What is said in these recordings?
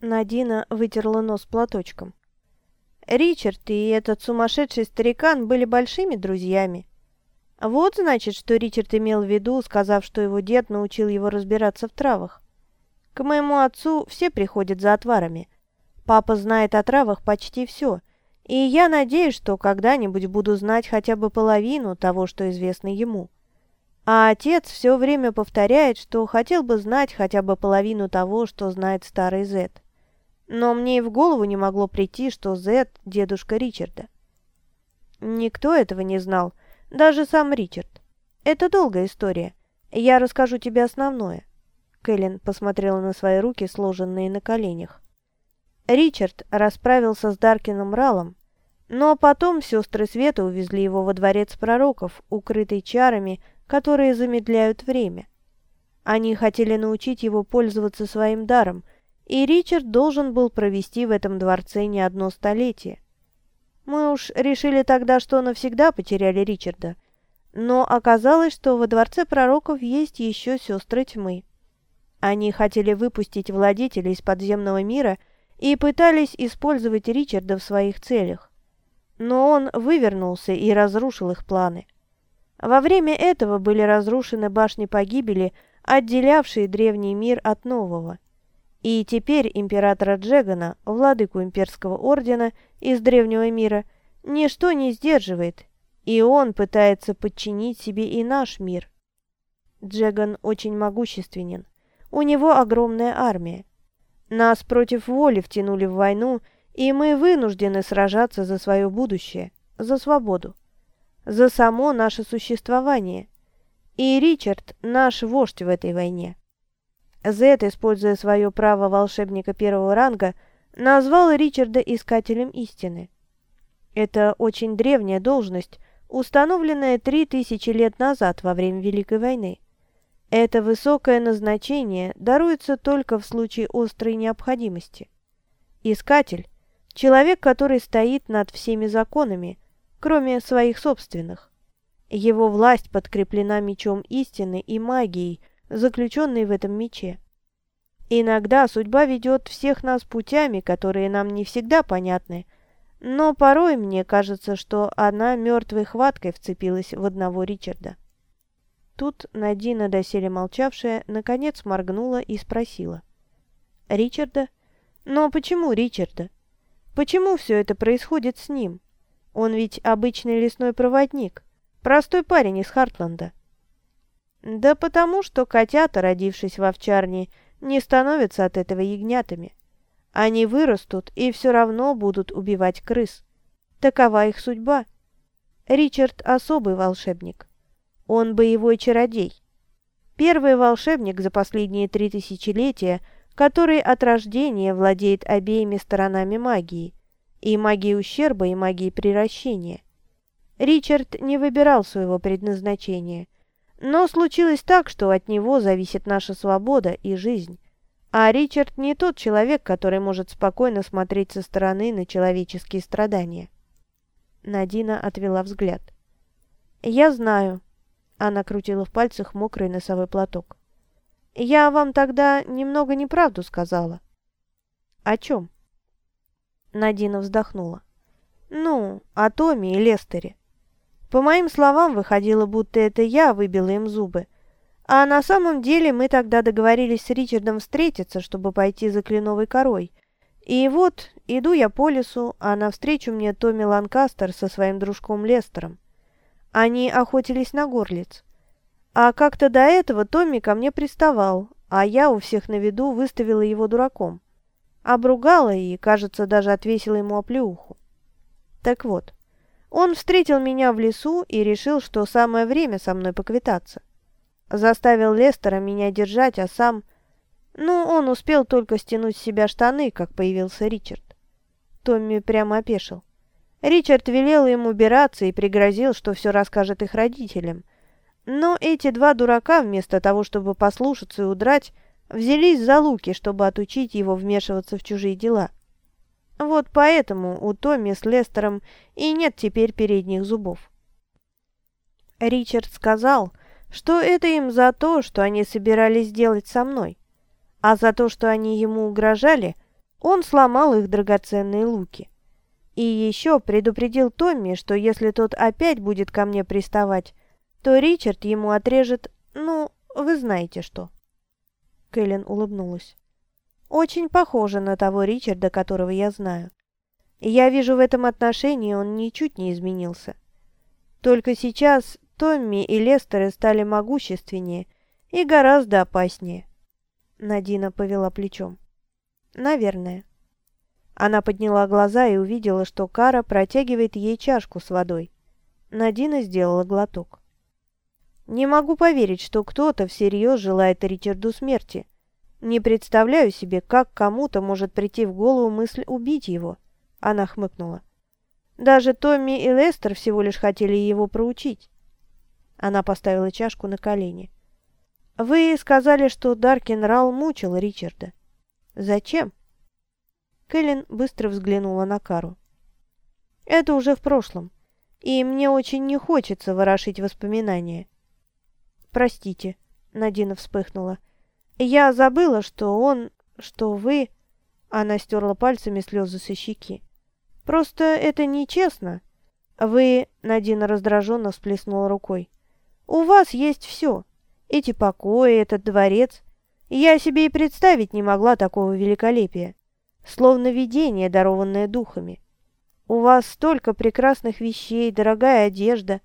Надина вытерла нос платочком. Ричард и этот сумасшедший старикан были большими друзьями. Вот, значит, что Ричард имел в виду, сказав, что его дед научил его разбираться в травах. К моему отцу все приходят за отварами. Папа знает о травах почти все, и я надеюсь, что когда-нибудь буду знать хотя бы половину того, что известно ему. А отец все время повторяет, что хотел бы знать хотя бы половину того, что знает старый Зет. Но мне и в голову не могло прийти, что Зет – дедушка Ричарда. Никто этого не знал, даже сам Ричард. Это долгая история. Я расскажу тебе основное. Кэлен посмотрела на свои руки, сложенные на коленях. Ричард расправился с Даркином Ралом, но потом сестры Света увезли его во дворец пророков, укрытый чарами, которые замедляют время. Они хотели научить его пользоваться своим даром – и Ричард должен был провести в этом дворце не одно столетие. Мы уж решили тогда, что навсегда потеряли Ричарда, но оказалось, что во дворце пророков есть еще сестры тьмы. Они хотели выпустить владетеля из подземного мира и пытались использовать Ричарда в своих целях. Но он вывернулся и разрушил их планы. Во время этого были разрушены башни погибели, отделявшие древний мир от нового. И теперь императора Джегана, владыку имперского ордена из древнего мира, ничто не сдерживает, и он пытается подчинить себе и наш мир. Джеган очень могущественен. У него огромная армия. Нас против воли втянули в войну, и мы вынуждены сражаться за свое будущее, за свободу, за само наше существование. И Ричард – наш вождь в этой войне. Зет, используя свое право волшебника первого ранга, назвал Ричарда Искателем Истины. Это очень древняя должность, установленная три тысячи лет назад во время Великой войны. Это высокое назначение даруется только в случае острой необходимости. Искатель – человек, который стоит над всеми законами, кроме своих собственных. Его власть подкреплена мечом истины и магией – заключенный в этом мече. Иногда судьба ведет всех нас путями, которые нам не всегда понятны, но порой мне кажется, что она мертвой хваткой вцепилась в одного Ричарда. Тут Надина, доселе молчавшая, наконец моргнула и спросила. «Ричарда? Но почему Ричарда? Почему все это происходит с ним? Он ведь обычный лесной проводник, простой парень из Хартланда. Да потому что котята, родившись в овчарне, не становятся от этого ягнятами. Они вырастут и все равно будут убивать крыс. Такова их судьба. Ричард – особый волшебник. Он боевой чародей. Первый волшебник за последние три тысячелетия, который от рождения владеет обеими сторонами магии – и магией ущерба, и магией приращения. Ричард не выбирал своего предназначения – но случилось так, что от него зависит наша свобода и жизнь. А Ричард не тот человек, который может спокойно смотреть со стороны на человеческие страдания. Надина отвела взгляд. «Я знаю». Она крутила в пальцах мокрый носовой платок. «Я вам тогда немного неправду сказала». «О чем?» Надина вздохнула. «Ну, о Томе и Лестере. По моим словам, выходило, будто это я выбила им зубы. А на самом деле мы тогда договорились с Ричардом встретиться, чтобы пойти за кленовой корой. И вот, иду я по лесу, а навстречу мне Томми Ланкастер со своим дружком Лестером. Они охотились на горлиц. А как-то до этого Томми ко мне приставал, а я у всех на виду выставила его дураком. Обругала и, кажется, даже отвесила ему оплеуху. Так вот, он встретил меня в лесу и решил, что самое время со мной поквитаться. Заставил Лестера меня держать, а сам... Ну, он успел только стянуть с себя штаны, как появился Ричард. Томми прямо опешил. Ричард велел им убираться и пригрозил, что все расскажет их родителям. Но эти два дурака, вместо того, чтобы послушаться и удрать, взялись за луки, чтобы отучить его вмешиваться в чужие дела. Вот поэтому у Томми с Лестером и нет теперь передних зубов. Ричард сказал, что это им за то, что они собирались сделать со мной, а за то, что они ему угрожали, Он сломал их драгоценные луки. И еще предупредил Томми, что если тот опять будет ко мне приставать, то Ричард ему отрежет, ну, вы знаете что. Кэлен улыбнулась. Очень похоже на того Ричарда, которого я знаю. Я вижу в этом отношении он ничуть не изменился. Только сейчас Томми и Лестеры стали могущественнее и гораздо опаснее. Надина повела плечом. Наверное. Она подняла глаза и увидела, что Кара протягивает ей чашку с водой. Надина сделала глоток. «Не могу поверить, что кто-то всерьез желает Ричарду смерти. Не представляю себе, как кому-то может прийти в голову мысль убить его». Она хмыкнула. «Даже Томми и Лестер всего лишь хотели его проучить». Она поставила чашку на колени. «Вы сказали, что Даркин Рал мучил Ричарда. Зачем?» Кэлен быстро взглянула на Кару. «Это уже в прошлом, и мне очень не хочется ворошить воспоминания». «Простите», — Надина вспыхнула. «Я забыла, что он... что вы...» Она стерла пальцами слезы со щеки. «Просто это нечестно. Вы...» — Надина раздраженно всплеснула рукой. «У вас есть все. Эти покои, этот дворец. Я себе и представить не могла такого великолепия словно видение, дарованное духами. У вас столько прекрасных вещей, дорогая одежда.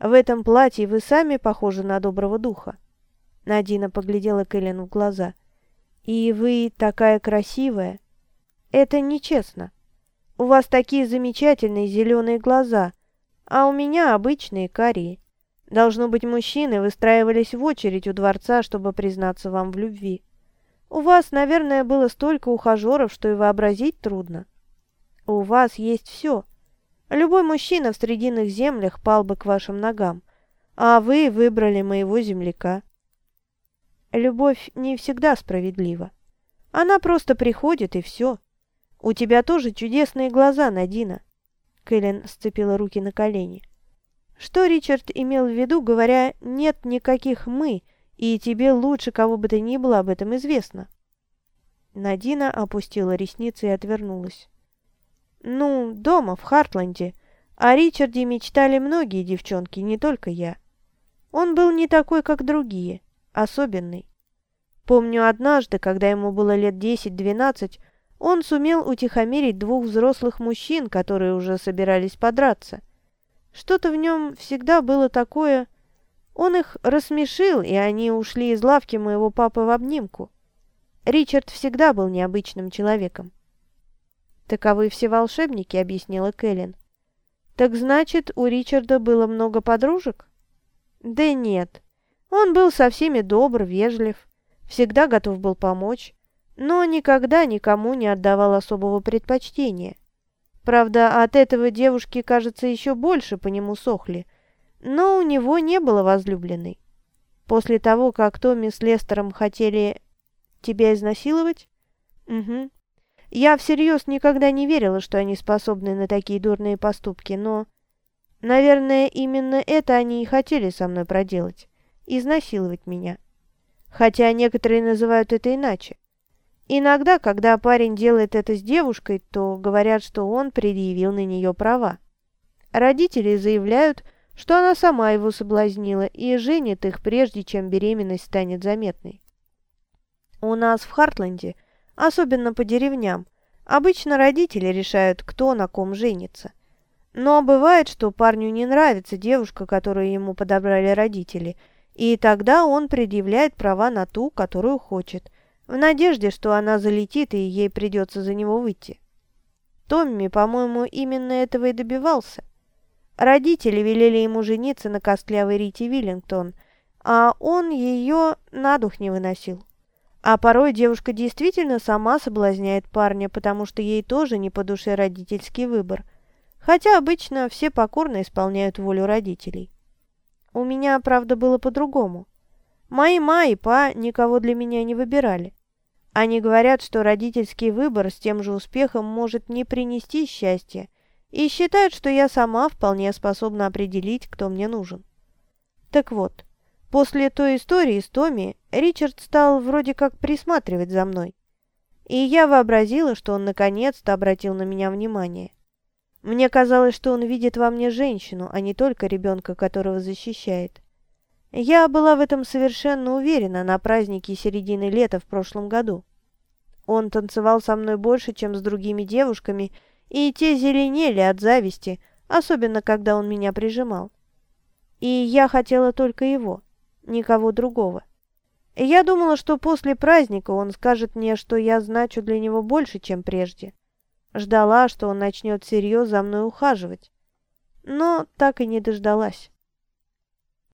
В этом платье вы сами похожи на доброго духа. Надина поглядела Кэлен в глаза. И вы такая красивая. Это нечестно. У вас такие замечательные зеленые глаза, а у меня обычные карие. Должно быть, мужчины выстраивались в очередь у дворца, чтобы признаться вам в любви. У вас, наверное, было столько ухажеров, что и вообразить трудно. У вас есть все. Любой мужчина в срединных землях пал бы к вашим ногам, а вы выбрали моего земляка. Любовь не всегда справедлива. Она просто приходит, и все. У тебя тоже чудесные глаза, Надина. Кэлен сцепила руки на колени. Что Ричард имел в виду, говоря «нет никаких «мы», и тебе лучше кого бы то ни было об этом известно». Надина опустила ресницы и отвернулась. «Ну, дома, в Хартленде. О Ричарде мечтали многие девчонки, не только я. Он был не такой, как другие, особенный. Помню однажды, когда ему было лет десять-двенадцать, он сумел утихомирить двух взрослых мужчин, которые уже собирались подраться. Что-то в нем всегда было такое он их рассмешил, и они ушли из лавки моего папы в обнимку. Ричард всегда был необычным человеком. «Таковы все волшебники», — объяснила Кэлен. «Так значит, у Ричарда было много подружек?» «Да нет. Он был со всеми добр, вежлив, всегда готов был помочь, но никогда никому не отдавал особого предпочтения. Правда, от этого девушки, кажется, еще больше по нему сохли — но у него не было возлюбленной. После того, как Томми с Лестером хотели тебя изнасиловать? Угу. Я всерьез никогда не верила, что они способны на такие дурные поступки, но... Наверное, именно это они и хотели со мной проделать. Изнасиловать меня. Хотя некоторые называют это иначе. Иногда, когда парень делает это с девушкой, то говорят, что он предъявил на нее права. Родители заявляют, что она сама его соблазнила и женит их, прежде чем беременность станет заметной. У нас в Хартленде, особенно по деревням, обычно родители решают, кто на ком женится. Но бывает, что парню не нравится девушка, которую ему подобрали родители, и тогда он предъявляет права на ту, которую хочет, в надежде, что она залетит и ей придется за него выйти. Томми, по-моему, именно этого и добивался. Родители велели ему жениться на костлявой Рите Виллингтон, а он ее на дух не выносил. А порой девушка действительно сама соблазняет парня, потому что ей тоже не по душе родительский выбор, хотя обычно все покорно исполняют волю родителей. У меня, правда, было по-другому. Мои ма и па никого для меня не выбирали. Они говорят, что родительский выбор с тем же успехом может не принести счастья, и считают, что я сама вполне способна определить, кто мне нужен. Так вот, после той истории с Томми Ричард стал вроде как присматривать за мной. и я вообразила, что он наконец-то обратил на меня внимание. Мне казалось, что он видит во мне женщину, а не только ребенка, которого защищает. Я была в этом совершенно уверена на празднике середины лета в прошлом году. Он танцевал со мной больше, чем с другими девушками, и те зеленели от зависти, особенно когда он меня прижимал. И я хотела только его, никого другого. Я думала, что после праздника он скажет мне, что я значу для него больше, чем прежде. Ждала, что он начнет всерьез за мной ухаживать. Но так и не дождалась.